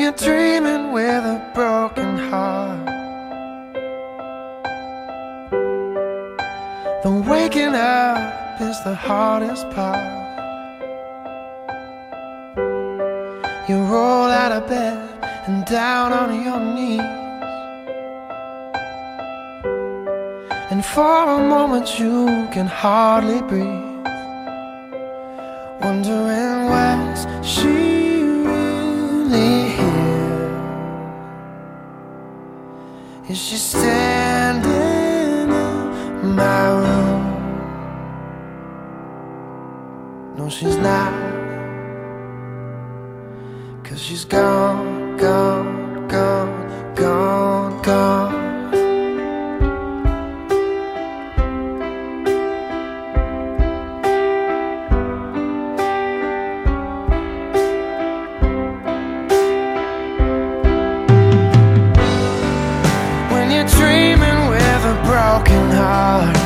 you're dreaming with a broken heart. The waking up is the hardest part. You roll out of bed and down on your knees. And for a moment you can hardly breathe. Wondering where's she really Is she standing in my room? No, she's not. Cause she's gone, gone, broken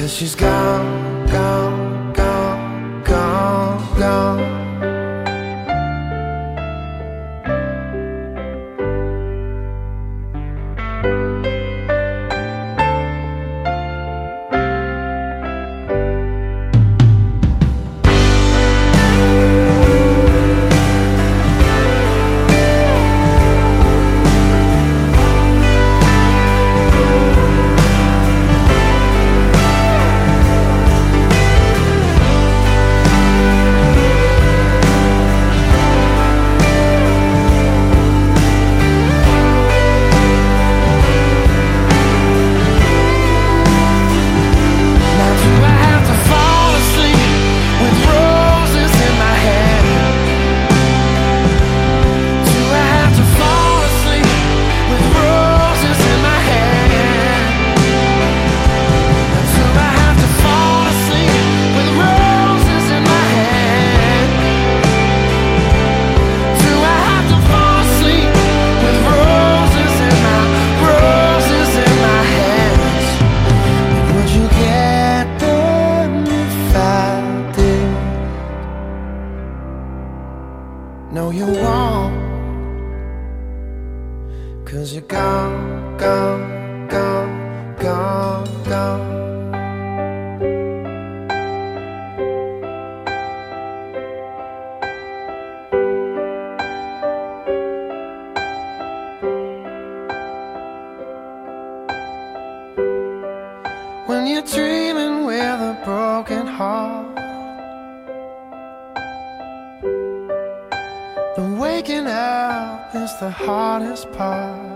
Cause she's gone, gone, gone, No, you won't. Cause you're gone, gone, gone, gone, gone. When you're dreaming with a broken heart, waking up is the hardest part.